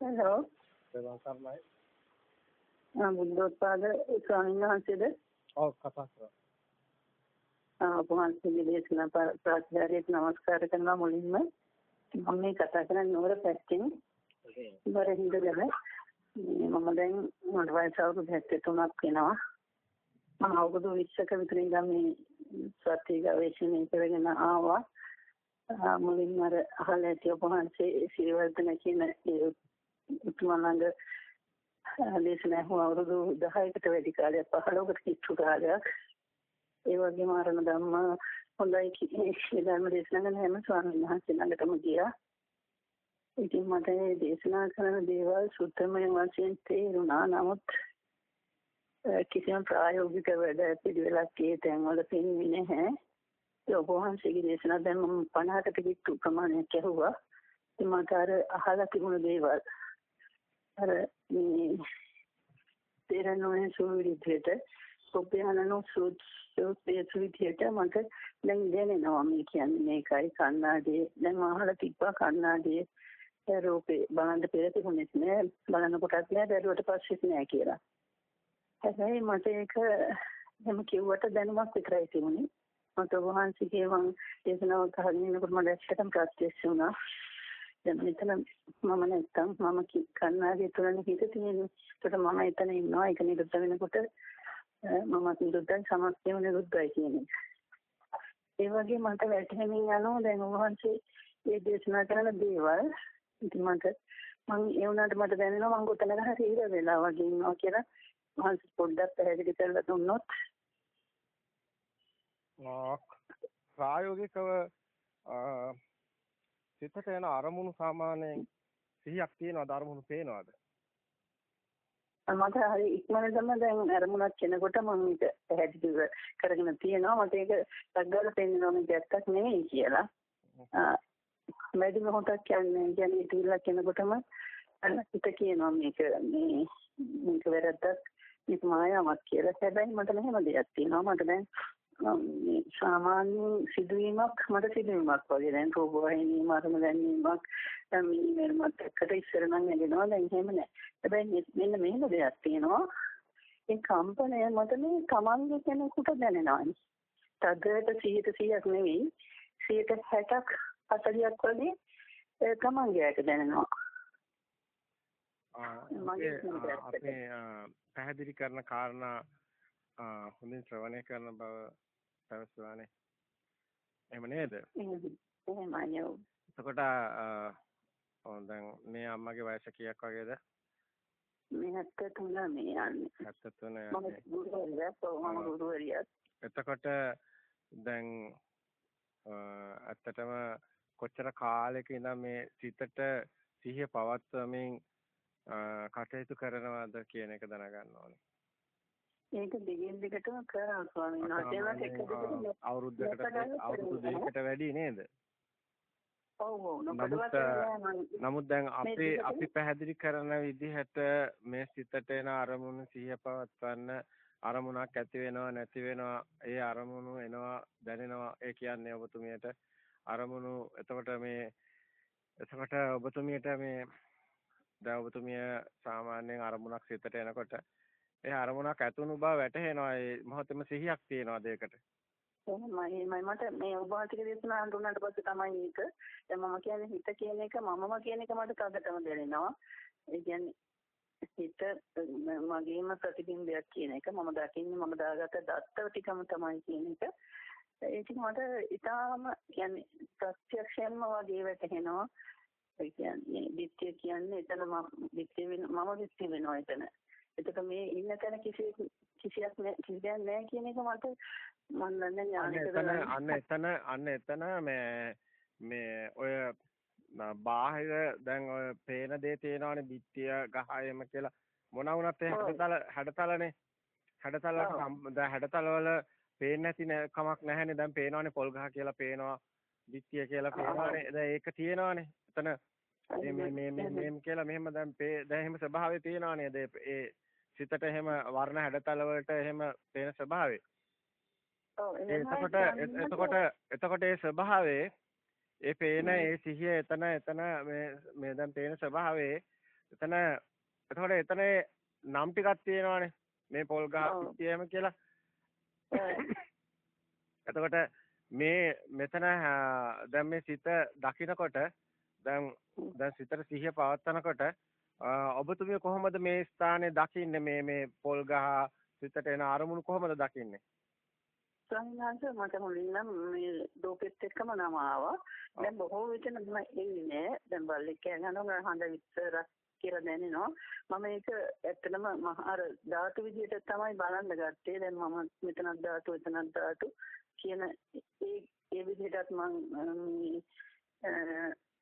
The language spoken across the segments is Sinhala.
හලෝ සර්ණයි. ආ බුද්ධෝත්පාද ස්වාමීන් වහන්සේද? ඔව් කතා කරා. ආ වහන්සේගේ දේශනා ප්‍රාතිහාර්යයට නමස්කාර කරනවා මුලින්ම. මම මේ කතා කරන්නේ නෝර පැත්තෙන් ඉවරින්දගෙන මම දැන් මට වයස අවුරුදු 73ක් වෙනවා. මම අවුරුදු 20ක විතර ඉඳන් මේ සත්‍ය ගවේෂණය කරගෙන ආවා. මුලින්ම අර අහලා ඇති ඔබ වහන්සේ සිරිවර්ධන කියන ඒ උතුමනඟ දේශනා හුව අවුරුදු 10කට වැඩි කාලයක් 15කට කිච්චු කාලයක් ඒ වගේම ආරණ ධම්ම හොඳයි කියන ධර්ම දේශනා කරන හැම ස්වාමීන් වහන්සේ ළඟටම ගියා. ඉතින් මට මේ දේශනා කරන දේවල් සුත්තමය වශයෙන් තේරුණා. නමුත් කිසිම ප්‍රායෝගික වැඩ පිළිවෙලක් ඒ තැන්වල පෙන්වන්නේ නැහැ. ඒ ඔබ වහන්සේගේ දේශනා දැන් මම 50කට කිච්චු ප්‍රමාණයක් ඇහුවා. ඉතින් මට අර අහලා තිබුණ දේවල් අර මේ තේරෙන්නේ සුවිදිහට කොපියනනෝ සුත්යේ සුවිදිහට මට දැන් දැනෙනවා මේ කියන්නේ මේකයි කන්නාඩියේ දැන් අහලා තිබ්බා කන්නාඩියේ රූපේ බලන්න පෙර තිබුණෙත් නෑ බලන කොටත් නෑ බැලුවට පස්සෙත් නෑ කියලා. හැබැයි මට ඒක එහෙම කිව්වට දැනුමක් විතරයි තිබුණේ. මට වහන්සේගේ මම දේශනාව කරගෙන ඉන්නකොට මට ඇත්තටම ප්‍රත්‍යක්ෂ වුණා. දැන් මෙතන මම නැත්තම් මම කන්නාගේ තුරනේ හිත තියෙන්නේ. ඒකට මම එතන ඉන්නවා. ඒක නිරුද්ධ වෙනකොට මම නිරුද්ධයි සමස්තයම නිරුද්ධයි කියන එක. ඒ වගේ මට වැටහෙමින් යනවා දැන් වහන්සේ මේ දේශනා කරන දේවල්. ඉතින් මට මම ඒ වුණාට මට දැනෙනවා මම කොතනක හරි ඉර වෙලා වගේ ඉන්නවා කියලා වහන්සේ පොඩ්ඩක් පැහැදිලි කරලා දුන්නොත්. ප්‍රායෝගිකව සිතට එන අරමුණු සාමාන්‍යයෙන් සිහියක් තියෙනවද අරමුණු පේනවද? මට හරි ඉක්මනටම දැන් අරමුණක් කෙනකොට මම ඒක පැහැදිලිව කරගෙන තියෙනවා මට ඒක ලග්ගල පෙන්වනවා මේක ඇත්තක් නෙවෙයි කියලා. වැඩි මොහොතක් කියන්නේ කියන්නේ ඉතිරිලා කෙනකොටම හිත කියනවා මේක මේ මේක වැරද්දක් මේක මායාවක් කියලා. හැබැයි මට මෙහෙම දෙයක් තියෙනවා මට දැන් මේ සාමාන්‍ය සිදුවීමක් මට සිදුවීමක් වගේ දැන් රෝග වහිනී මරණ දැනීමක් දැන් මේ මට එකට ඉස්සර නම් එනවා දැන් එහෙම නැහැ. හැබැයි මෙන්න මෙහෙම දෙයක් තියෙනවා. ඒ කම්පනය මට මේ තමන්ගේ කෙනෙකුට දැනෙනවා. තදට 100ට 100ක් නෙවෙයි 160ක් 40ක් වගේ ඇට දැනෙනවා. අපේ පැහැදිලි කරන කාරණා හොඳින් ශ්‍රවණය කරන බව පැවසුවානේ. එහෙම නේද? එහෙමයි. එතකොට ඔව් දැන් මේ අම්මගේ වයස කීයක් වගේද? මේ 73 මේ යන්නේ. 73 යන්නේ. මම ගුරුවරියක් මම ගුරුවරියක්. එතකොට දැන් ඇත්තටම කොච්චර කාලයක ඉඳන් මේ සිතට සිහිය පවත්වමින් කටයුතු කරනවද කියන එක දැනගන්න ඕනේ. ඒක දිගින් දිගටම කරා ස්වාමීන් වහන්සේලාට එක දිගට අවුරුද්දකට අවුරුදු දෙකකට වැඩි නේද? ඔව් ඔව්. නමුත් දැන් අපි අපි පැහැදිලි කරන විදිහට මේ සිතට එන අරමුණු සිහිය පවත්වන්න අරමුණක් ඇති වෙනවා නැති වෙනවා ඒ අරමුණු එනවා දැනෙනවා. ඒ කියන්නේ ඔබතුමියට අරමුණු එතකොට මේ එතකොට ඔබතුමියට මේ දැන් ඔබතුමිය සාමාන්‍යයෙන් අරමුණක් සිතට එනකොට ඒ අරමුණක් ඇතුණු බව වැටහෙනවා ඒ මොහොතේම සිහියක් තියෙනවා දෙයකට. එහෙමයි එහෙමයි මට මේ ඔබ වහන්සේගේ දේශනා අඳුනනට පස්සේ තමයි ඒක. දැන් මම කියන්නේ හිත කියන එක මමම කියන එක මට තදටම දැනෙනවා. ඒ කියන්නේ හිත මගේම ප්‍රතිබිම්බයක් කියන එක මම දකින්නේ මම දාගත්ත දත්ත ටිකම තමයි කියන එක. ඒක මට ඊටාම කියන්නේ ප්‍රත්‍යක්ෂයෙන්ම වගේ වැටහෙනවා. ඒ කියන්නේ දිට්ඨිය කියන්නේ එතන මම දිට්ඨිය වෙන මම දිට්ඨිය වෙනවා එතන. එතකොට මේ ඉන්න තැන කිසි කිසියක් කිසියක් නැහැ කියන එක මට මම දන්නේ ඥානෙට අන්න එතන අන්න එතන මේ මේ ඔය බාහිර දැන් ඔය පේන දේ තියෙනවානේ බිත්තිය ගහයම කියලා. මොන වුණත් ඒ හැඩතල හැඩතලනේ. හැඩතල දැන් හැඩතල වල පේන්නේ නැති කමක් නැහැනේ. දැන් පේනවානේ පොල් ගහ කියලා පේනවා. බිත්තිය කියලා පේනවානේ. දැන් ඒක තියෙනවානේ. එතන. මේ මේ මේ මේ කියලා මෙහෙම දැන් දැන් එහෙම ස්වභාවය තියෙනවා නේද ඒ සිතට එහෙම වර්ණ හැඩතල වලට එහෙම පේන ස්වභාවය. ඔව් එතකොට එතකොට එතකොට ඒ ස්වභාවයේ ඒ පේන ඒ සිහිය එතන එතන මේ මේ දැන් පේන ස්වභාවයේ එතන එතකොට එතන නම් ටිකක් තියෙනවානේ. මේ පොල් ගහ පිටියම කියලා. එතකොට මේ මෙතන දැන් මේ සිත දකිනකොට දැන් දැන් සිතට සිහිය පවත්නකොට ඔබතුමිය කොහොමද මේ ස්ථානේ දකින්නේ මේ මේ පොල් ගහ සිතට එන අරමුණු කොහොමද දකින්නේ? සංඝාංශ මට මුලින්ම මේ ලෝකෙත් එක්කම නම ආවා. දැන් බොහෝ විට මම එන්නේ දැන් බල්ලෙක් කියනවා හඳ විතරක් කියලා දැනෙනවා. මම ඒක ඇත්තටම අර ධාතු විදිහට තමයි බලන්න ගත්තේ. දැන් මම මෙතනක් ධාතු එතනක් ධාතු කියන ඒ ඒ විදිහටත් මම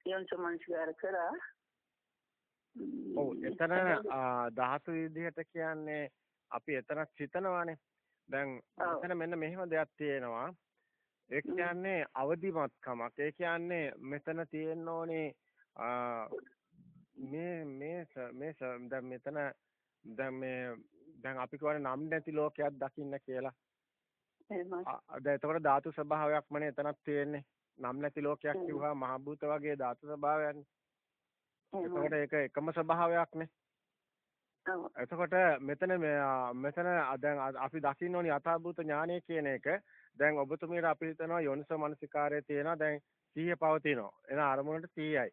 යොන්සමන්ස්කාර කරා. ඔව් එතන ධාතු විදිහට කියන්නේ අපි එතනක් හිතනවානේ. දැන් මෙතන මෙන්න මෙහෙම දෙයක් තියෙනවා. ඒ කියන්නේ අවදිමත්කමක්. ඒ කියන්නේ මෙතන තියෙන්න ඕනේ මේ මේ මේ දැන් මෙතන දැන් මේ දැන් අපි කියන්නේ නම් නැති ලෝකයක් දකින්න කියලා. එහෙමයි. දැන් එතකොට ධාතු ස්වභාවයක්මනේ එතනක් තියෙන්නේ. නම් නැති ලෝකයක් කිව්වා මහ භූත වගේ ධාතු ස්වභාවයක්නේ. එතකොට ඒක එකම ස්වභාවයක්නේ. එතකොට මෙතන මෙතන දැන් අපි දකින්න ඕනි යථාභූත ඥානය කියන එක දැන් ඔබතුමීට අපි හිතනවා යෝනිසෝ මනසිකාරයේ තියෙනවා දැන් සිහිය පවතිනවා එන අරමුණට සිහියයි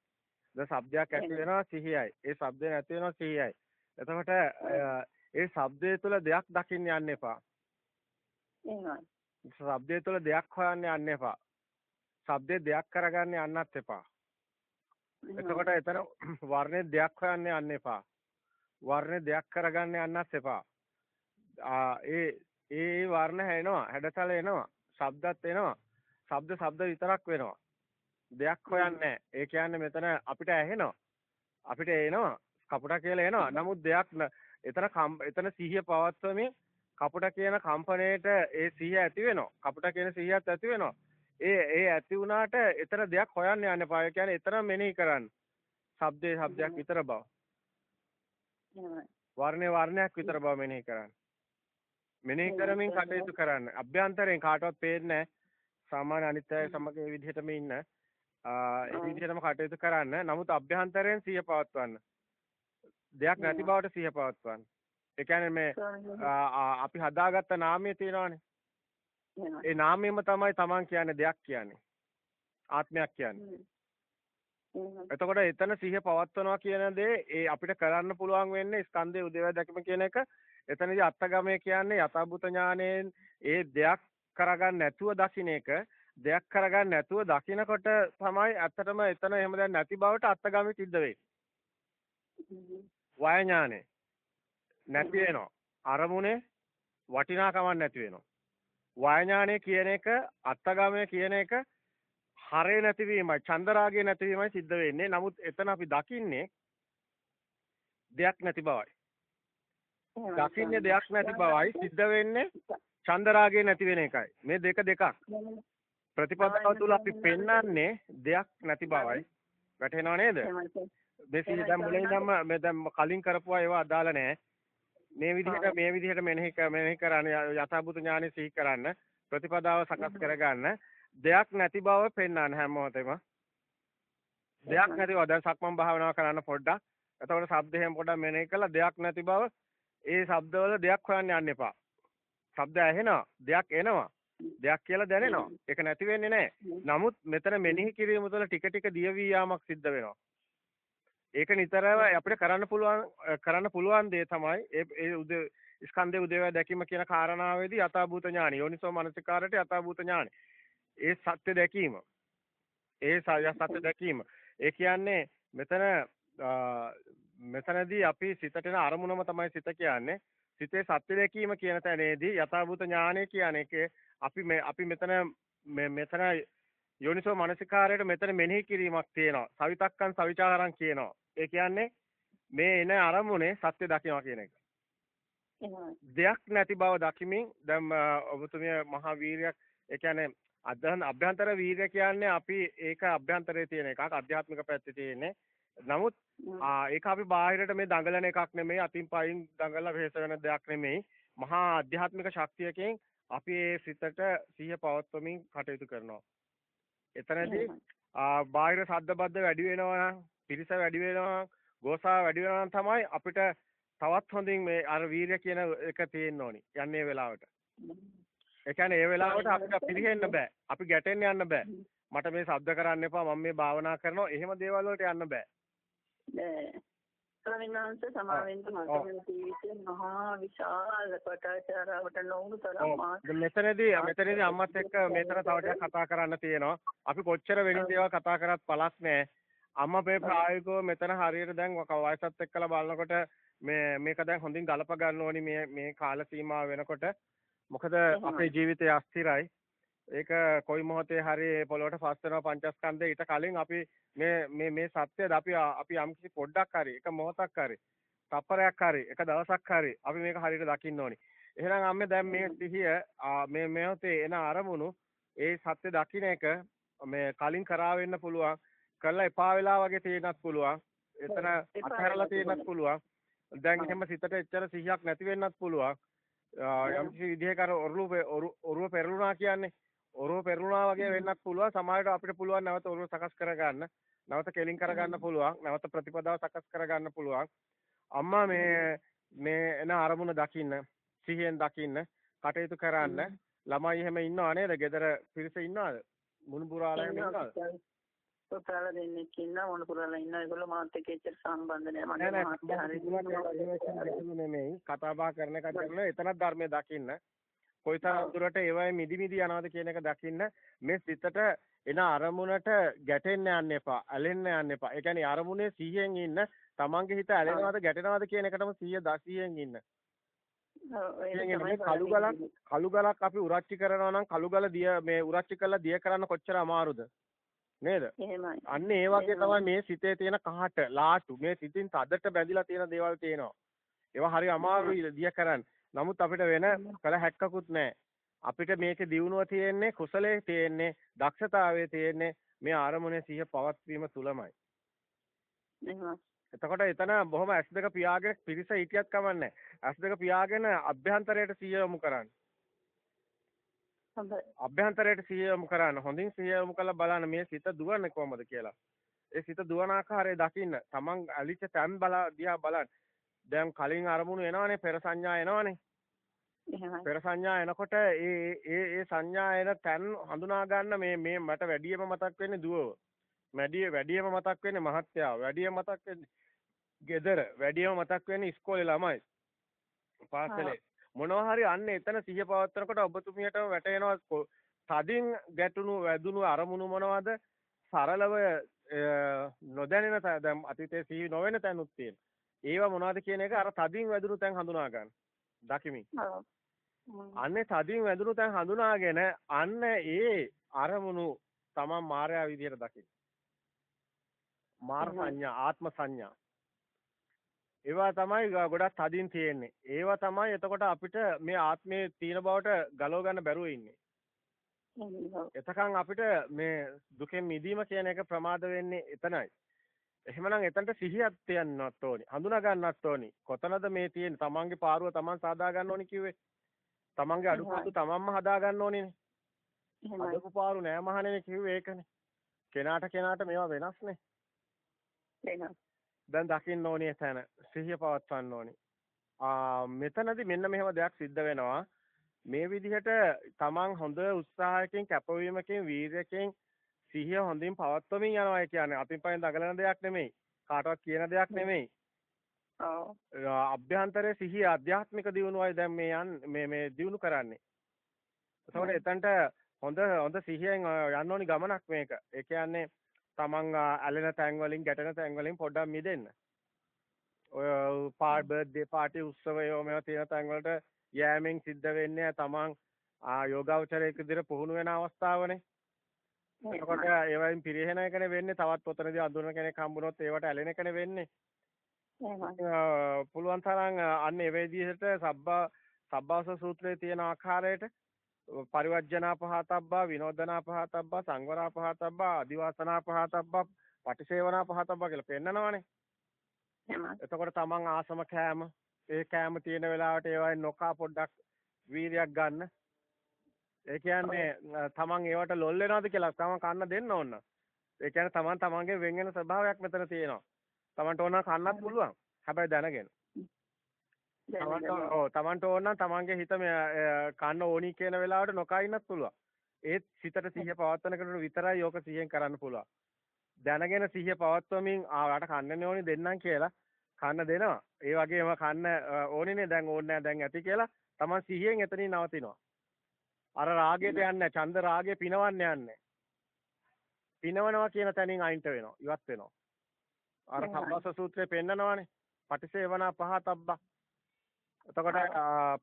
දැන් ශබ්දයක් ඇති වෙනවා සිහියයි. ඒ ශබ්දේ නැති වෙනවා සිහියයි. එතකොට ඒ ශබ්දයේ තුල දෙයක් දකින්න යන්න එපා. එහෙමයි. ශබ්දයේ තුල දෙයක් හොයන්න යන්න එපා. ශබ්දේ දෙයක් කරගන්න යන්නත් එපා. එතකොට එතන වර්ණේ දෙයක් හොයන්න යන්න එපා. වර්ණේ දෙයක් කරගන්න යන්නත් එපා. ඒ ඒ වර්ණ හැෙනවා, හැඩතල එනවා, ශබ්දත් එනවා. ශබ්ද ශබ්ද විතරක් වෙනවා. දෙයක් හොයන්නේ ඒ කියන්නේ මෙතන අපිට ඇහෙනවා. අපිට එනවා. කපුටා කියලා එනවා. නමුත් දෙයක් එතන එතන සිහිය පවත්වමින් කපුටා කියන කම්පණයට ඒ සිහිය ඇති වෙනවා. කපුටා කියන සිහියත් ඇති වෙනවා. ඒ ඒ ඇති වුණාට එතන දෙයක් හොයන්න යන්න එපා. ඒ කියන්නේ එතන මෙනෙහි කරන්න. ශබ්දේ ශබ්දයක් විතර බව. වර්ණේ වර්ණයක් විතර බව මෙනෙහි කරන්න. මෙනෙහි කරමින් කටයුතු කරන්න. අභ්‍යන්තරයෙන් කාටවත් පේන්නේ. සාමාන්‍ය අනිත් අය සමග ඒ විදිහටම ඉන්න. ඒ විදිහටම කටයුතු කරන්න. නමුත් අභ්‍යන්තරයෙන් සිහිය පවත්වන්න. දෙයක් නැති බවට සිහිය පවත්වන්න. ඒ කියන්නේ මේ අපි හදාගත්ත නාමය තියෙනවානේ. ඒ නාමයම තමයි Taman කියන්නේ දෙයක් කියන්නේ. ආත්මයක් කියන්නේ. එතකොට එතන සිහිය පවත්වනවා කියන දේ ඒ අපිට කරන්න පුළුවන් වෙන්නේ ස්කන්ධයේ උදේවැය දැකීම කියන එක. එතනදී අත්තගමය කියන්නේ යථාභූත ඥානයෙන් ඒ දෙයක් කරගන්න නැතුව දකින්න එක දෙයක් කරගන්න නැතුව දකිනකොට තමයි ඇත්තටම එතන එහෙම දැන් නැති බවට අත්ගාමී සිද්ධ වෙන්නේ. වය ඥානෙ නැති වෙනවා. අරමුණේ වටිනාකමක් නැති වෙනවා. වය ඥානෙ කියන එක අත්ගාමී කියන එක හරේ නැතිවීමයි, චන්දරාගය නැතිවීමයි සිද්ධ වෙන්නේ. නමුත් එතන අපි දකින්නේ දෙයක් නැති බවයි. දකින්නේ දෙයක් නැති බවයි සිද්ධ වෙන්නේ චන්දරාගය නැති වෙන එකයි. මේ දෙක දෙකක්. ප්‍රතිපදාව තුළ අපි පෙන්වන්නේ දෙයක් නැති බවයි. වැටහෙනව නේද? මේ සිහි දැන් මුලින් ඉඳන්ම මේ දැන් කලින් කරපුවා ඒවා අදාළ නැහැ. මේ විදිහට මේ විදිහට මෙනෙහි මෙනෙහි කරන්න යථාභූත ඥානෙ සිහි කරන්න ප්‍රතිපදාව සකස් කරගන්න දෙයක් නැති බව පෙන්වන්න හැම මොහොතෙම. දෙයක් නැති බව දැන් සක්මන් භාවනාව කරන්න පොඩ්ඩක්. එතකොට ශබ්ද එහෙම පොඩ්ඩක් මෙනෙහි කළා දෙයක් නැති බව ඒ ශබ්දවල දෙයක් හොයන්න යන්න එපා. ශබ්ද ඇහෙනවා දෙයක් එනවා දෙයක් කියලා දැනෙනවා. ඒක නැති වෙන්නේ නැහැ. නමුත් මෙතන මෙනෙහි කිරීම තුළ ටික ටික දියවී යාමක් සිද්ධ වෙනවා. ඒක නිතරම අපිට කරන්න පුළුවන් කරන්න පුළුවන් දේ තමයි ඒ ඒ උද ස්කන්ධේ උදේවැය දැකීම කියන කාරණාවේදී යථාභූත ඥානි යෝනිසෝ මනසිකාරයට යථාභූත ඥානි. ඒ සත්‍ය දැකීම. ඒ සත්‍ය දැකීම. ඒ කියන්නේ මෙතන මෙතනදී අපි සිතට එන අරමුණම තමයි සිත කියන්නේ. සිතේ සත්‍ය දැකීම කියන තැනේදී යථාභූත ඥානය කියන එකේ අපි මේ අපි මෙතන මෙතන යෝනිසෝ මානසිකාරයට මෙතන මෙනෙහි කිරීමක් තියෙනවා. සවිතක්කන් සවිචාරං කියනවා. ඒ කියන්නේ මේ එන අරමුණේ සත්‍ය දකිනවා කියන එක. දෙයක් නැති බව දකිමින් දැන් ඔබතුමිය මහා වීරයක් ඒ කියන්නේ අධ්‍යාන අභ්‍යන්තර වීරය කියන්නේ අපි ඒක අභ්‍යන්තරයේ තියෙන එකක් අධ්‍යාත්මික පැත්තේ තියෙන්නේ. නමුත් ඒක අපි බාහිරට මේ දඟලන එකක් නෙමෙයි අතින් පයින් දඟලලා වෙහෙස වෙන දෙයක් නෙමෙයි. මහා ආධ්‍යාත්මික ශක්තියකින් අපි ඒ සිතට සිහිය පවත්වමින් කටයුතු කරනවා. එතනදී බාහිර ශබ්ද බද්ද වැඩි වෙනවා නම්, පිරිස වැඩි වෙනවා ගෝසා වැඩි වෙනවා තමයි අපිට තවත් හොඳින් මේ අර වීර්ය කියන එක තියෙන්න ඕනි. යන්නේ වෙලාවට. ඒ කියන්නේ ඒ වෙලාවට අපිට පිරෙහෙන්න බෑ. අපි ගැටෙන්න යන්න බෑ. මට මේ ශබ්ද කරන්න එපා මම මේ භාවනා කරනවා. එහෙම දේවල් වලට යන්න බෑ. නෑ. ස්වාමීන් සමාවෙන්න මට මේ ජීවිතේ මහා විශාල පටාචාරාවට නොවුණු තරම් මෙතනදී මෙතනදී අම්මත් එක්ක මෙතන තව ටිකක් කතා කරන්න තියෙනවා. අපි කොච්චර වෙනින් දේවල් කතා කරත් පළක් නෑ. අම්මා මේ ප්‍රායෝගිකව මෙතන හරියට දැන් වයසත් එක්කලා බලනකොට මේ මේක දැන් හොඳින් ගලප ගන්න ඕනි මේ මේ කාල සීමාව වෙනකොට. මොකද අපේ ජීවිතය අස්තිරයි. ඒක කොයි මොහොතේ හරි පොළොවට පස් වෙනවා පංචස්කන්ධය ඊට කලින් අපි මේ මේ මේ සත්‍යද අපි අපි යම්කිසි පොඩ්ඩක් හරි එක මොහොතක් හරි තප්පරයක් හරි එක දවසක් හරි අපි මේක හරියට දකින්න ඕනි. එහෙනම් අම්මේ දැන් මේ සිහිය මේ මොහොතේ එන අරමුණු ඒ සත්‍ය දකින්න එක මේ කලින් කරා වෙන්න පුළුවන් කරලා එපා වෙලා වගේ තේනත් පුළුවන්. එතන අත්හැරලා තේනත් පුළුවන්. දැන් එහෙම සිතට එච්චර සිහියක් නැති වෙන්නත් පුළුවන්. යම් කිසි විදිහක අර ඔරුව ඔරුව පෙරළුණා කියන්නේ ඔරුව පෙරළුණා වගේ වෙන්නත් පුළුවන්. සමහරවිට අපිට පුළුවන් නැවත ඔරුව සකස් කරගන්න. නැවත කෙලින් කරගන්න පුළුවන්. නැවත ප්‍රතිපදාව සකස් කරගන්න පුළුවන්. අම්මා මේ මේ එන අරමුණ දකින්න, සිහියෙන් දකින්න, කටයුතු කරන්න. ළමයි එහෙම ඉන්නව නේද? ගෙදර පිරිස ඉන්නවද? මුණුබුරාලා ඉන්නවද? පුතාලා දෙන්නෙක් ඉන්නවා මොන පුතාලා ඉන්නවා ඒගොල්ලෝ මාත් එක්ක එච්චර සම්බන්ධ නැහැ මට හරි නෙමෙයි. කතා බහ කරන එක කරන එතනක් ධර්මයේ දකින්න. කොයිතරම් දුරට ඒවයි මිදි මිදි යනවද කියන එක දකින්න. මේ සිතට එන අරමුණට ගැටෙන්න යන්න එපා ඇලෙන්න යන්න එපා. ඒ කියන්නේ අරමුණේ 100න් ඉන්න. තමන්ගේ හිත ඇලෙනවද ගැටෙනවද කියන එකටම 100 100න් ඉන්න. කළු ගලක් කළු ගලක් අපි උරච්චි කරනවා නම් කළු ගල දිය මේ උරච්චි කරලා දිය කරන්න කොච්චර අමාරුද නේද? එහෙමයි. අන්න ඒ වගේ තමයි මේ සිතේ තියෙන කහට, ලාටු, මේ සිතින් තදට බැඳිලා තියෙන දේවල් තියෙනවා. ඒවා හරි අමාරුයි දිය කරන්න. නමුත් අපිට වෙන කල හැක්කකුත් නැහැ. අපිට මේකේ දියුණුව තියෙන්නේ කුසලයේ තියෙන්නේ දක්ෂතාවයේ තියෙන්නේ මේ ආරමුණේ සිහිය පවත්වීම තුලමයි. එතකොට එතන බොහොම S2 පියාගෙන පිරිස හිටියත් කමන්නේ. S2 පියාගෙන අභ්‍යන්තරයට සිහිය යොමු කරන්න. හොඳයි. අභ්‍යන්තරයට සිහිය යොමු කරන්න. හොඳින් සිහිය යොමු කරලා බලන්න මේ සිත දුවන්නේ කොහමද කියලා. ඒ සිත දුවන ආකාරය දකින්න. Taman අලිච්ච තැන් බලා දිහා බලන්න. දැන් කලින් අරමුණු එනවනේ පෙර සංඥා එනවනේ. පෙර සංඥා එනකොට ඒ ඒ ඒ සංඥා එන තැන් හඳුනා ගන්න මේ මේ මට වැඩියම මතක් වෙන්නේ දුවව. වැඩි වැඩියම මතක් වෙන්නේ මහත්යා. වැඩියම මතක් වෙන්නේ ගෙදර. වැඩියම මතක් වෙන්නේ ඉස්කෝලේ ළමයි. පාසලේ. මොනවා හරි අන්න එතන සිහිය පවත්වනකොට ඔබතුමියටම වැටෙනවා තදින් ගැටුණු වැදුණු අරමුණු මොනවද සරලව නොදැනෙන දැන් අතීතයේ සිහි නොවන තැනුත් තියෙන. ඒවා මොනවද කියන එක අර තදින් වැදුණු තැන් හඳුනා ගන්න. දකිමින්. අන්නේ තදින් වැදුණු තැන් හඳුනාගෙන අන්න ඒ අරමුණු තමන් මායя විදියට දකින්න. මාර සංඥා ආත්ම සංඥා ඒවා තමයි ගොඩක් තදින් තියෙන්නේ. ඒවා තමයි එතකොට අපිට මේ ආත්මයේ තියෙන බවට ගලව ගන්න බැරුව ඉන්නේ. එතකන් අපිට මේ දුකෙන් මිදීම කියන එක ප්‍රමාද වෙන්නේ එතනයි. එහෙමනම් එතනට සිහියක් තියන්නත් ඕනි. හඳුනා ගන්නත් ඕනි. කොතනද මේ තියෙන්නේ? තමන්ගේ පාරුව තමන් සාදා ගන්න ඕනි කිව්වේ. තමන්ගේ අඩුපාඩු තමන්ම හදා ගන්න ඕනේනේ. අදපු පාරු නෑ මහණෙනි කිව්වේ ඒකනේ. කෙනාට කෙනාට මේවා වෙනස්නේ. වෙනස්. දැන් දකින්න ඕනේ තැන සිහිය පවත්වන්න ඕනේ. ආ මෙතනදී මෙන්න මෙහෙම දෙයක් සිද්ධ වෙනවා. මේ විදිහට තමන් හොඳ උත්සාහයකින් කැපවීමකින් වීර්යයෙන් සිහිය හොඳින් පවත්වමින් යනවා කියන්නේ අතින් පයින් දඟලන දෙයක් නෙමෙයි. කාටවත් කියන දෙයක් නෙමෙයි. ඔව්. අභ්‍යන්තරයේ සිහිය ආධ්‍යාත්මික දියුණුවයි දැන් මේ යන් මේ මේ දියුණු කරන්නේ. ඒතකොට එතනට හොඳ හොඳ සිහියෙන් යන්න ඕනි ගමනක් මේක. ඒ කියන්නේ තමන් ඇලෙන තැන් වලින් ගැටෙන තැන් වලින් පොඩ්ඩක් මිදෙන්න. ඔය පාට් බර්ත්ඩේ පාටි උත්සවයෝ මේවා තියෙන තැන් වලට යෑමෙන් සිද්ධ වෙන්නේ තමන් ආ යෝගාවචරයක විදිහට පුහුණු වෙන අවස්ථාවනේ. එතකොට ඒවයින් පිරිහෙන එකනේ වෙන්නේ තවත් පොතනදී අඳුරන කෙනෙක් හම්බුනොත් ඒවට ඇලෙන එකනේ වෙන්නේ. පුළුවන් තරම් අන්න ඒ විදිහට සබ්බා සබ්බාස සූත්‍රයේ තියෙන ආකාරයට පරිවර්ජනා පහතබ්බා විනෝදනා පහතබ්බා සංවරා පහතබ්බා අදිවාසනා පහතබ්බා පටිසේවනා පහතබ්බා කියලා පෙන්නනවානේ. එතකොට තමන් ආසම කෑම ඒ කෑම තියෙන වෙලාවට ඒවයින් නොකා පොඩ්ඩක් වීර්යයක් ගන්න. ඒ කියන්නේ තමන් ඒවට ලොල් වෙනවද කියලා තමන් කන්න දෙන්න ඕන. ඒ කියන්නේ තමන් තමන්ගේ වෙන් වෙන ස්වභාවයක් මෙතන තියෙනවා. Tamanට ඕන කන්නත් පුළුවන්. හැබැයි දැනගෙන. Tamanට ඔව් Tamanට ඕන නම් Tamanගේ හිත කන්න ඕනි කියන වෙලාවට නොකයින්නත් පුළුවන්. ඒත් සිතට සිහිය පවත්වන කෙනෙකුට විතරයි යෝක සිහියෙන් කරන්න පුළුවන්. දැනගෙන සිහිය පවත්වමින් ආවට කන්න ඕනි දෙන්නම් කියලා කන්න දෙනවා. ඒ වගේම කන්න ඕනිනේ දැන් ඕනේ දැන් ඇති කියලා Taman සිහියෙන් එතනින් නවතිනවා. අර රාගයට යන්නේ ඡන්ද රාගය පිනවන්න යන්නේ. පිනවනවා කියන තැනින් අයින්ට වෙනවා. ඉවත් වෙනවා. අර සම්බස්ස සූත්‍රයේ පෙන්නනවානේ. පටිසේවනා පහතබ්බා. එතකොට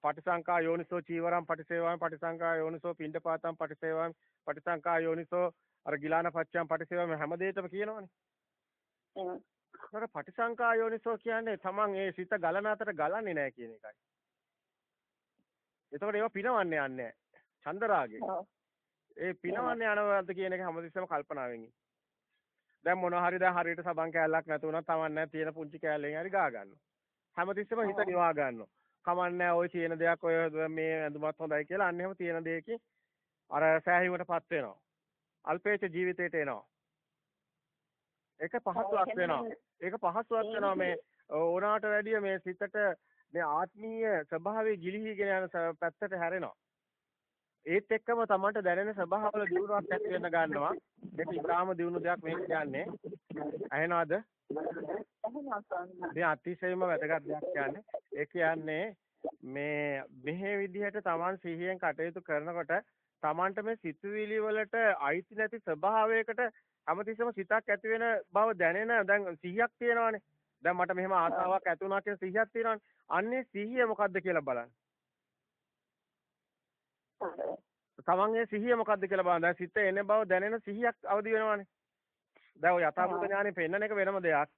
පටිසංකා යෝනිසෝ චීවරම් පටිසේවම් පටිසංකා යෝනිසෝ පිණ්ඩපාතම් පටිසේවම් පටිසංකා යෝනිසෝ අර ගිලාන පච්චම් පටිසේවම් හැම දෙයකම කියනවනේ. ඒක පටිසංකා යෝනිසෝ කියන්නේ තමන් ඒ සිත ගලන අතර ගලන්නේ නැහැ කියන එකයි. එතකොට ඒවා පිනවන්නේ යන්නේ චන්දරාගේ. ඒ පිනවන්නේ යනවාද කියන එක හැමතිස්සෙම කල්පනාවෙන් ඉන්න. දැන් මොනවා හරි දැන් හරියට සබන් කෑල්ලක් නැතුණා තමන්නේ තියෙන පුංචි කෑල්ලෙන් හරි ගා ගන්නවා. හැමතිස්සෙම හිත නිවා ගන්නවා. කමන්නේ ওই තියෙන දෙයක් ඔය මේ ඇඳුමත් හොඳයි කියලා අන්න එහෙම තියෙන දෙයකින් අර සෑහීමටපත් වෙනවා. අල්පේච ජීවිතේට එනවා. ඒක පහසුවක් වෙනවා. ඒක පහසුවක් වෙනවා මේ ඕනාට වැඩිය මේ සිතට මේ ආත්මීය ස්වභාවය ගිලිහිගෙන යන පැත්තට හැරෙනවා. ඒත් එක්කම තමන්ට දැනෙන ස්වභාවවල දියුණුවක් ඇති වෙන්න ගන්නවා. මේක ඉතාම දියුණු දෙයක් මේක කියන්නේ. ඇහෙනවද? මේ අතිශයම වැදගත් දෙයක් කියන්නේ. ඒ කියන්නේ මේ මෙහි විදිහට තමන් සිහියෙන් කටයුතු කරනකොට තමන්ට මේ සිතුවිලි වලට අයිති නැති ස්වභාවයකට හැමතිස්සෙම සිතක් ඇති වෙන බව දැනෙන දැන් සිහියක් තියෙනවානේ. දැන් මට මෙහෙම ආසාවක් ඇති වුණා කියන සිහියක් තියෙනවානේ. අන්නේ සිහිය මොකද්ද කියලා බලන්න. තමන්ගේ සිහිය මොකද්ද කියලා බලන්න. දැන් සිත එන බව දැනෙන සිහියක් අවදි වෙනවානේ. දැන් ඔය යථාභූත ඥානෙ පෙන්වන එක වෙනම දෙයක්.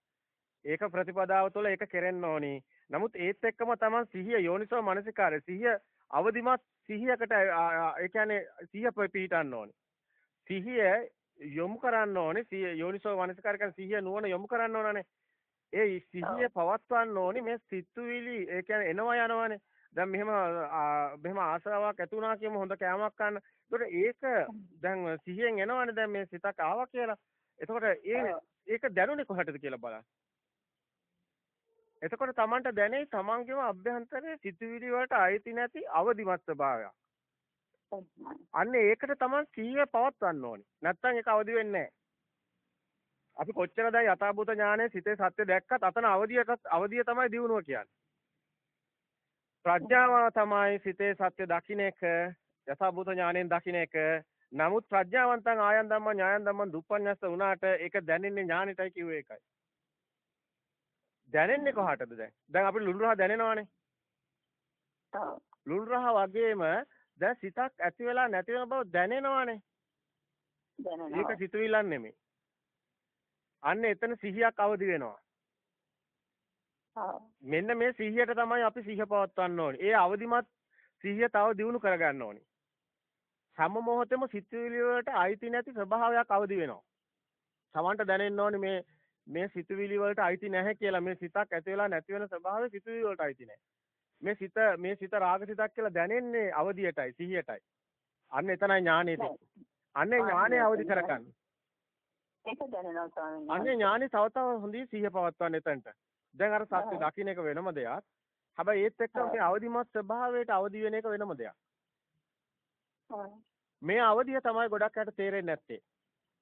ඒක ප්‍රතිපදාව තුළ ඒක කෙරෙන්න ඕනි. නමුත් ඒත් එක්කම තමන් සිහිය යෝනිසෝ මනසිකාරය සිහිය අවදිමත් සිහියකට ඒ කියන්නේ සිහිය පිහිටන්න ඕනි. සිහිය යොමු කරන්න ඕනේ සිහිය යෝනිසෝ මනසිකාර කියන සිහිය නුවණ යොමු කරන්න ඕනනේ. ඒ සිහිය පවත්වන්න ඕනි මේ සිතුවිලි ඒ කියන්නේ එනවා යනවානේ. දැන් මෙහෙම මෙහෙම ආසාවක් ඇති වුණා කියමු හොඳ කෑමක් ගන්න. ඒකට ඒක දැන් සිහියෙන් එනවනේ දැන් මේ සිතක් ආවා කියලා. එතකොට ඒ ඒක දැනුනේ කොහටද කියලා බලන්න. එතකොට Tamanට දැනේ Tamanගේම අභ්‍යන්තරයේ සිතුවිලි වලට අයිති නැති අවදිමත් ස්වභාවයක්. අන්න ඒකට Taman සිහිය පවත්වන්න ඕනේ. නැත්තම් ඒක අවදි වෙන්නේ නැහැ. අපි කොච්චර දැන් යථාභූත ඥානයේ සිතේ සත්‍ය දැක්කත් අතන අවදියට අවදිය තමයි දියුණුව කියන්නේ. ප්‍රඥාව තමයි සිතේ සත්‍ය දකින්න එක යථාභූත ඥාණයෙන් දකින්න එක. නමුත් ප්‍රඥාවන්තං ආයන් ධම්ම ඥායන් ධම්ම දුප්පඤ්ඤස්ස වුණාට ඒක දැනෙන්නේ ඥානෙටයි කිව්වේ ඒකයි. දැනෙන්නේ කොහටද දැන්? දැන් අපිට ලුණු රහ දැනෙනවානේ. ලුණු රහ වගේම දැන් සිතක් ඇති වෙලා නැති වෙන බව දැනෙනවානේ. ඒක සිතුවිල්ලක් නෙමෙයි. අන්න එතන සිහියක් අවදි වෙනවා. මෙන්න මේ සිහියට තමයි අපි සිහිය පවත්වන්න ඕනේ. ඒ අවදිමත් සිහිය තව දියුණු කරගන්න ඕනේ. හැම මොහොතෙම සිතුවිලි වලට අයිති නැති ස්වභාවයක් අවදි වෙනවා. සමන්ට දැනෙන්න ඕනේ මේ මේ සිතුවිලි වලට අයිති නැහැ කියලා මේ සිතක් ඇති වෙලා නැති වෙන ස්වභාවය සිතුවිලි වලට අයිති නැහැ. මේ සිත මේ සිත රාග සිතක් කියලා දැනෙන්නේ අවදියටයි සිහියටයි. අන්න එතනයි ඥානෙ තියෙන්නේ. අන්නේ ඥානෙ අවදි කරගන්න. ඒක දැනෙනවා ස්වාමීනි. අන්නේ ඥානෙ තව තව හොඳින් සිහිය පවත්වන්න එතනට. දැන් අර සත්‍ය දකින්න එක වෙනම දෙයක්. හැබැයි ඒත් එක්ක මේ අවදිමත් ස්වභාවයට අවදි වෙන එක වෙනම දෙයක්. මේ අවදිය තමයි ගොඩක් අයට තේරෙන්නේ නැත්තේ.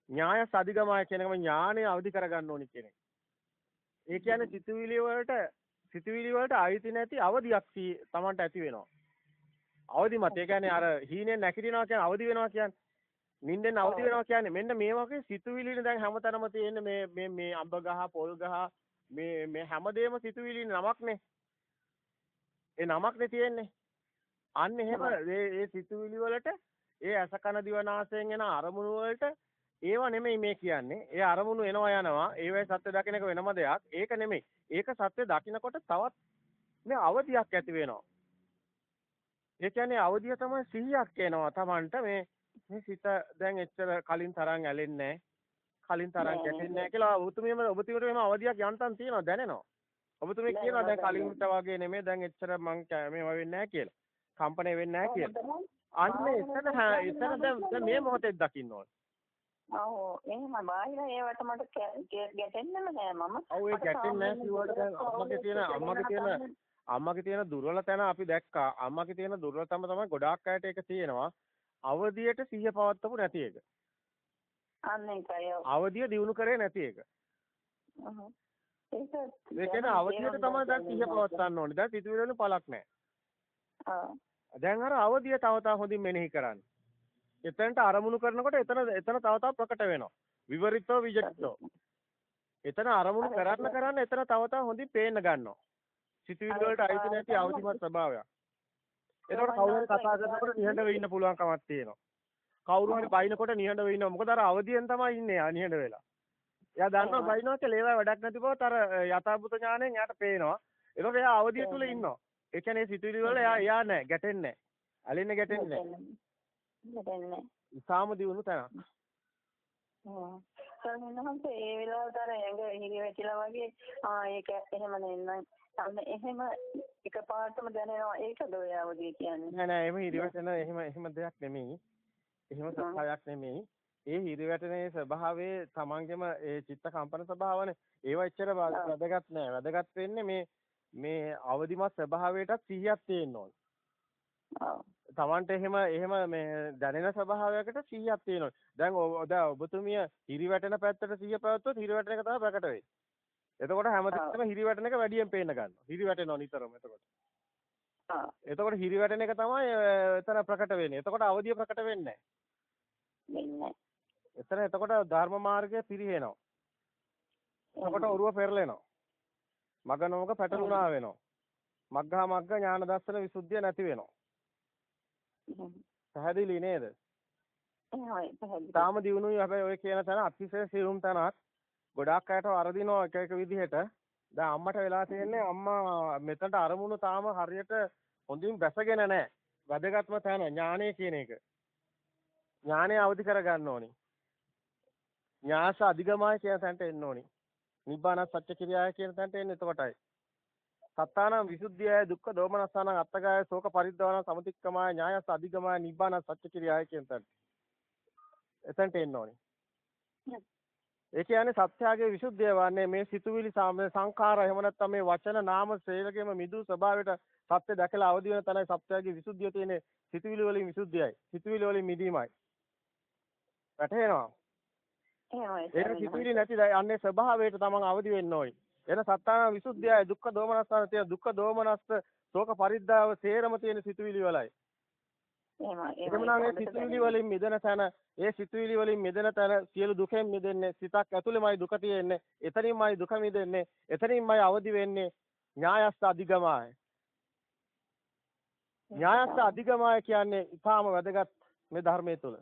ඥාය සදිගමය කියන එකම ඥානය අවදි කරගන්න ඕනි කියන එක. ඒ කියන්නේ සිතුවිලි වලට සිතුවිලි වලට අයිති නැති අවදියක් තමන්ට ඇති වෙනවා. අවදිමත් ඒ කියන්නේ අර හීනෙන් නැගිටිනවා කියන්නේ අවදි වෙනවා කියන්නේ. නිින්දෙන් අවදි වෙනවා කියන්නේ මෙන්න මේ වගේ සිතුවිලිනේ දැන් හැමතැනම තියෙන්නේ මේ මේ මේ අඹ ගහ පොල් ගහ මේ මේ හැමදේම සිතුවිලි නමක්නේ. ඒ නමක්නේ තියෙන්නේ. අන්න එහෙම ඒ ඒ සිතුවිලි වලට ඒ අසකන දිවනාසයෙන් එන අරමුණු වලට ඒව නෙමෙයි මේ කියන්නේ. ඒ අරමුණු එනවා යනවා. ඒවයි සත්‍ය දකින්න එක වෙනම දෙයක්. ඒක නෙමෙයි. ඒක සත්‍ය දකින්නකොට තවත් මේ අවදියක් ඇති වෙනවා. ඒ කියන්නේ අවදිය තමයි සිහියක් එනවා Tamanට මේ මේ සිත දැන් එච්චර කලින් තරම් ඇලෙන්නේ කලින් තරම් ගැටෙන්නේ නැහැ කියලා ඔබතුමියම ඔබතුමියට එහෙම අවදියක් යන්තම් තියෙනවා දැනෙනවා. ඔබතුමිය කියනවා දැන් කලින්ට වගේ නෙමෙයි දැන් එච්චර මං මේව වෙන්නේ නැහැ කියලා. කම්පණය වෙන්නේ නැහැ කියලා. අන්න එතන එතන දැන් මේ මොහොතේ දකින්න ඕනේ. ඔව් එහෙම බාහිර ඒවට මට ගැටෙන්නෙම නෑ මම. ඔව් ඒ ගැටෙන්නේ සාමාන්‍ය කිව්වට දැන් අම්මගේ තියෙන අම්මගේ තියෙන අම්මගේ තියෙන දුර්වල තැන අපි දැක්කා. අම්මගේ තියෙන දුර්වලතම තමයි ගොඩාක් අයට ඒක තියෙනවා. අවදියට සිහිය පවත්වපු නැති එක. අවදිය දිනු කරේ නැති එක. ඒක ඒ කියන්නේ අවදියට තමයි දැන් සිහිය පවත්වන්න ඕනේ. දැන් සිතුවිලි වලින් පළක් නැහැ. ආ. දැන් අර අවදිය තව තව හොඳින් මෙනෙහි කරන්න. එතනට අරමුණු කරනකොට එතන එතන තව තව ප්‍රකට වෙනවා. විවරිතෝ විජිතෝ. එතන අරමුණු කරන්න කරන්න එතන තව තව හොඳින් පේන්න ගන්නවා. සිතුවිලි වලට අයිති නැති අවදිමත් ස්වභාවයක්. එතකොට කවුරු හරි කතා කරනකොට නිහඬව ඉන්න පුළුවන් කමක් තියෙනවා. කවුරු හරි බයිනකොට නිහඬව ඉන්නවා. මොකද අර අවදියෙන් තමයි ඉන්නේ නිහඬ වෙලා. එයා දන්නවා බයිනවා කියලා ඒවා වැඩක් නැති බවත් අර යථාභූත ඥාණයෙන් එයාට පේනවා. එතකොට එයා අවදිය තුල ඉන්නවා. ඒ කියන්නේ සිතුවිලි වල එයා එයා නැහැ, ගැටෙන්නේ නැහැ. ඇලෙන්නේ ගැටෙන්නේ නැහැ. ගැටෙන්නේ. ඉතාම දියුණු තැනක්. හ්ම්. සල්මිනහන්ත ඒ වෙලාවට අර ඇඟ හිරි වැටිලා වගේ ආ ඒක එහෙම නෙන්නම්. අන්න එහෙම එකපාරටම දැනෙනවා ඒකද ඔය අවදිය කියන්නේ. නෑ නෑ එහෙම හිරිවැටෙන එහෙම එහෙම දෙයක් නෙමෙයි. එහෙම ස්වභාවයක් නෙමෙයි. ඒ හිරිවැටෙනේ ස්වභාවයේ තමන්ගෙම ඒ චිත්ත කම්පන ස්වභාවනේ. ඒවා එච්චර වැදගත් නෑ. වැදගත් වෙන්නේ මේ මේ අවදිමත් ස්වභාවයටත් සිහියක් තියෙන්න ඕනේ. තමන්ට එහෙම එහෙම මේ දැනෙන ස්වභාවයකට සිහියක් තියෙනවා. දැන් දැන් ඔබතුමිය හිරිවැටෙන පැත්තට සිහිය පැවැත්වුවොත් හිරිවැටෙන එක තමයි ප්‍රකට වෙන්නේ. එතකොට හැමතිස්සෙම හිරිවැටෙන එක වැඩියෙන් පේන්න ගන්නවා. හිරිවැටෙනවා නිතරම එතකොට. එතකොට හිරිවැටෙන එක තමයි එතන ප්‍රකට වෙන්නේ. එතකොට අවදිය ප්‍රකට වෙන්නේ වෙන්නේ. එතන එතකොට ධර්ම මාර්ගය පිරිහෙනවා. එතකොට ඔරුව පෙරලෙනවා. මග නොමග පැටලුණා වෙනවා. මග්ගා මග්ග ඥාන දර්ශන විසුද්ධිය නැති වෙනවා. පැහැදිලි නේද? තාම දිනුනුයි හැබැයි ඔය කියන තැන අතිශය සියුම් තැනක්. ගොඩාක් අයට වරදිනවා එක එක විදිහට. දැන් අම්මට වෙලා තියෙන්නේ අම්මා මෙතනට අරමුණු තාම හරියට හොඳින් බැසගෙන නැහැ. වැදගත්ම තැන ඥානය කියන එක. ඥානය අවදි කරගන්න ඕනි. ඥාස අධිගමය කියන තැනට එන්න ඕනි. නිබ්බාන සත්‍ය කිරියාය කියන තැනට එන්නේ එතකොටයි. සත්තානම් විසුද්ධියයි දුක්ඛ දෝමනස්සානම් අත්තගාය ශෝක පරිද්දවන සමතික්කමය ඥායස අධිගමය නිබ්බාන සත්‍ය කිරියාය කියන තැනට. එතනට එන්න ඕනි. ඒ කියන්නේ සත්‍යයේ විසුද්ධිය වන්නේ මේ සිතුවිලි සංඛාර එහෙම නැත්නම් මේ වචන නාම ශ්‍රේලකෙම මිදු ස්වභාවයට සත්‍ය දැකලා අවදි වෙන තැනයි සත්‍යයේ විසුද්ධිය තියෙන්නේ සිතුවිලි වලින් විසුද්ධියයි. සිතුවිලි වලින් මිදීමයි. වැටහෙනවා. ඒක සිතුවිලි නැති යන්නේ ස්වභාවයට තමන් අවදි වෙන්න ඕයි. එන සත්තාන විසුද්ධියයි දුක්ඛ දෝමනස්සන තියෙන දුක්ඛ දෝමනස්ස ශෝක පරිද්දාව සේරම තියෙන සිතුවිලි වලයි. එහෙමයි. එතමනම් ඒ සිතුවිලි වලින් මිදෙන තැන ඒ සිතුවිලි වලින් මිදෙන තැන සියලු දුකෙන් මිදෙන්නේ සිතක් ඇතුළෙමයි දුක තියෙන්නේ එතනින්මයි දුක මිදෙන්නේ එතනින්මයි අවදි වෙන්නේ ඥායස්ස අධිගමයි. ඥායස්ස අධිගමයි කියන්නේ ඊටාම වැදගත් මේ ධර්මයේ තුල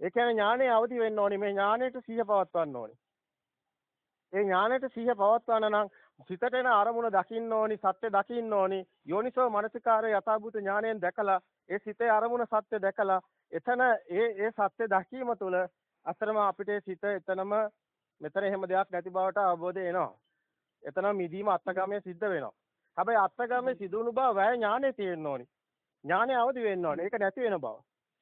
ඒ කියන්නේ ඥානෙ අවදි වෙන්න ඕනි මේ ඥානෙට සිහිය පවත්වන්න ඕනි. ඒ ඥානෙට සිහිය පවත්වන්න නම් සිතට එන අරමුණ දකින්න ඕනි සත්‍ය දකින්න ඕනි යෝනිසෝ මනසිකාරය යථාභූත ඥාණයෙන් දැකලා ඒ සිතේ අරමුණ සත්‍ය දැකලා එතන ඒ ඒ සත්‍ය දැකීම තුළ අතරම අපිට ඒ සිත එතනම මෙතන එහෙම දෙයක් නැති බවට අවබෝධය එනවා. එතන මිදීම අත්ගමයේ සිද්ධ වෙනවා. හැබැයි අත්ගමයේ සිදුණු බව වැය ඥානෙ තියෙන්න ඕනි. ඥානෙ අවදි වෙන්න ඕනි. ඒක නැති වෙන බව.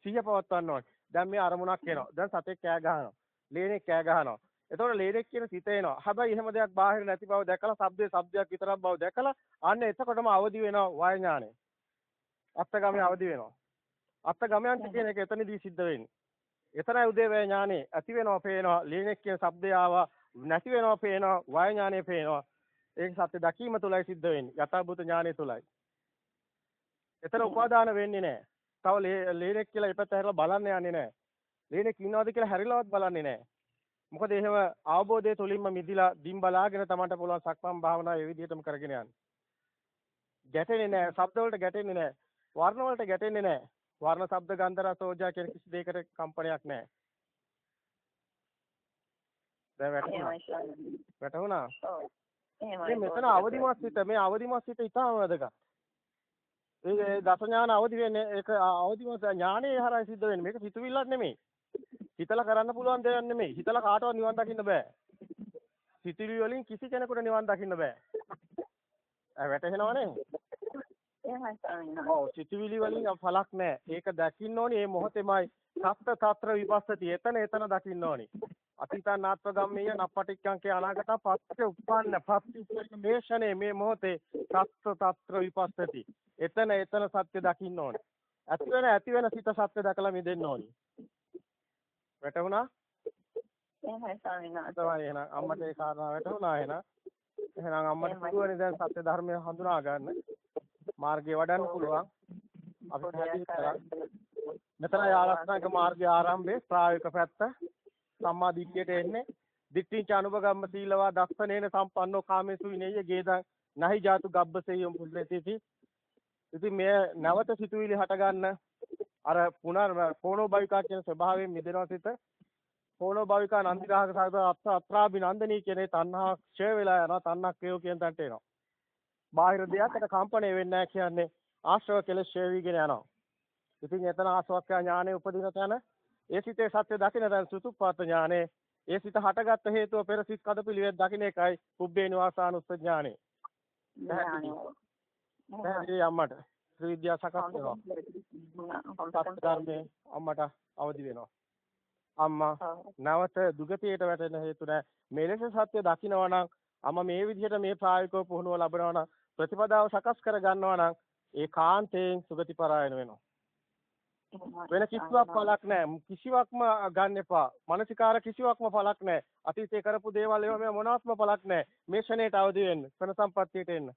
සිහිය පවත්වන්න ඕනි. දැන් මේ අරමුණක් එනවා. දැන් සතෙක් කෑ ගහනවා. ලේනෙක් කෑ ගහනවා. එතකොට ලේනෙක් කියන සිත එනවා. හැබැයි එහෙම දෙයක් බාහිර නැති බව දැකලා ශබ්දේ ශබ්දයක් විතරක් බව දැකලා අන්න එතකොටම අවදි වෙනවා වාය ඥානෙ. අත්ගමයේ අවදි වෙනවා. අත්ගමයන්ට කියන එක එතනදී සිද්ධ වෙන්නේ. එතරයි උදේවැය ඥානෙ ඇති වෙනවා පේනවා. ලීනෙක් කියන શબ્දය ආවා නැති වෙනවා පේනවා. වාය ඥානෙ පේනවා. ඒක සත්‍ය දකීම තුලයි සිද්ධ වෙන්නේ. යථාභූත ඥානෙ තුලයි. එතන උපාදාන වෙන්නේ නැහැ. තව ලීනෙක් කියලා ඉපත හැරලා බලන්න යන්නේ නැහැ. ලීනෙක් ඉන්නවද කියලා හැරිලවත් බලන්නේ නැහැ. මොකද එහෙම අවබෝධය තුලින්ම මිදිලා දින් බලාගෙන තමන්ට පුළුවන් සක්මන් භාවනාව ඒ විදිහටම කරගෙන යන්න. ගැටෙන්නේ නැහැ. ශබ්ද වලට ගැටෙන්නේ නැහැ. වර්ණ වලට ගැටෙන්නේ නැහැ වර්ණ ශබ්ද ගන්ධ රස ඕජා කියන කිසි දෙයකට කම්පනයක් නැහැ. දැන් වැටුණා. වැටුණා. ඔව්. එහෙමයි. මේ මෙතන අවදිමත් සිත මේ අවදිමත් සිත ඉතාම වැදගත්. ඒ දස ඥාන අවදි වෙන්නේ ඒක අවදිමත් ඥානයේ හරහා සිද්ධ වෙන්නේ. මේක සිතුවිල්ලක් නෙමෙයි. හිතලා කරන්න පුළුවන් දෙයක් නෙමෙයි. හිතලා කාටවත් නිවන් දකින්න බෑ. සිතුවිලි වලින් කිසි කෙනෙකුට නිවන් දකින්න බෑ. වැටහෙනවනේ? එහෙමයි ස්වාමීන් ඔව් සිතුවිලි වලින් පළක් නැහැ. ඒක දකින්න ඕනේ මේ මොහොතේමයි සත්ත తත්‍ර විපස්සති. එතන එතන දකින්න ඕනි. අතීතනාත්ව ගම්මීය නප්පටික්කංකේ අනාගත පත්‍ය උප්පන්න මේ ෂනේ මේ මොහොතේ සත්ත తත්‍ර විපස්සති. එතන එතන සත්‍ය දකින්න ඕනි. ඇති වෙන ඇති වෙන සිත සත්‍ය දැකලා මිදෙන්න ඕනි. වැටුණා? එහෙමයි ස්වාමීන් වහන්සේ. තමයි එහෙනම් අම්මට ඒ කාරණා වැටුණා එහෙනම්. එහෙනම් අම්මට පුළුවන් දැන් සත්‍ය ධර්මය හඳුනා ගන්න. මාර්ගය වඩන්න පුළුවන්. අපි පැහැදිලි කරා. මෙතන ආරක්ෂාක මාර්ගයේ ආරම්භයේ ප්‍රායෝගික පැත්ත සම්මා දිට්ඨියට එන්නේ. දිට්ඨිච අනුභගම්ම සීලවා දස්සනේන සම්පන්නෝ කාමේසු විනේය ගේදං නහි ජාතු ගබ්බසෙයම් පුල්ලේති. ඉතින් මේ නැවත සිතුවිලි හට ගන්න අර පුනර් කෝණෝ භවිකා කියන ස්වභාවයෙන් මිදෙනවා සිත කෝණෝ භවිකා නන්දිකාහක සාගත අත්ත අත්‍රාබිනන්දනී කියන තණ්හා ක්ෂය වෙලා යනවා තණ්හා ක්ෂය කියන තැනට එනවා බාහිර දෙයකට කම්පණය වෙන්නේ නැහැ කියන්නේ ආශ්‍රව කෙලෙස් ක්ෂය වීගෙන යනවා. ඉතින් එතන ආස්වක්ඛ්‍යා ඥානෙ උපදින තැන ඒ සිතේ සත්‍ය දකින්න තැන සුතුප්පාත ඥානෙ ඒ සිත හටගත්ත හේතුව පෙර සිත් කදපිලිවෙත් දකින්න එකයි පුබ්බේ නිවාසානුස්ස ඥානෙ පැහැදිලි අම්මට? ත්‍රිවිද්‍යා සකස් වෙනවා. සත්‍ය ධර්මයේ අම්මට අවදි වෙනවා. අම්මා නැවත දුගතියට වැටෙන හේතු නැහැ. මෙලෙස සත්‍ය දකිනවා නම් අම්මා මේ විදිහට මේ ප්‍රායෝගිකව පුහුණුව ලබනවා නම් ප්‍රතිපදාව සකස් කර ගන්නවා නම් ඒ කාන්තයෙන් සුගති පරායන වෙනවා. වෙන කිසිවක් පළක් නැහැ. කිසිවක්ම ගන්න එපා. මානසිකාර කිසිවක්ම පළක් නැහැ. අතීතේ කරපු දේවල් ඒවා මේ මොනවත්ම පළක් නැහැ. මේ ෂණයට අවදි වෙන්න. ක්ෂණ සම්පත්තියට එන්න.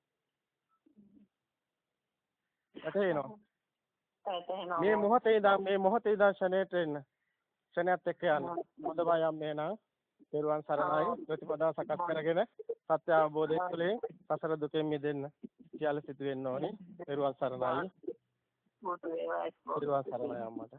ඇතේනවා. මේ මොහොතේ ඉඳන් මේ මොහොතේ ඉඳන් ෂණයට එන්න. ක්ෂණයත් එක්ක යන්න. හොඳම යන්නේ නම් පෙරුවන් සරණයි ප්‍රතිපදාව සකස් කරගෙන සත්‍ය අවබෝධය තුළින් සසර දුකෙන් මිදෙන්න සියල්ල සිදු වෙන්න ඕනේ. පෙරුවන් සරණයි. පෙරුවන් සරණයි අම්මට.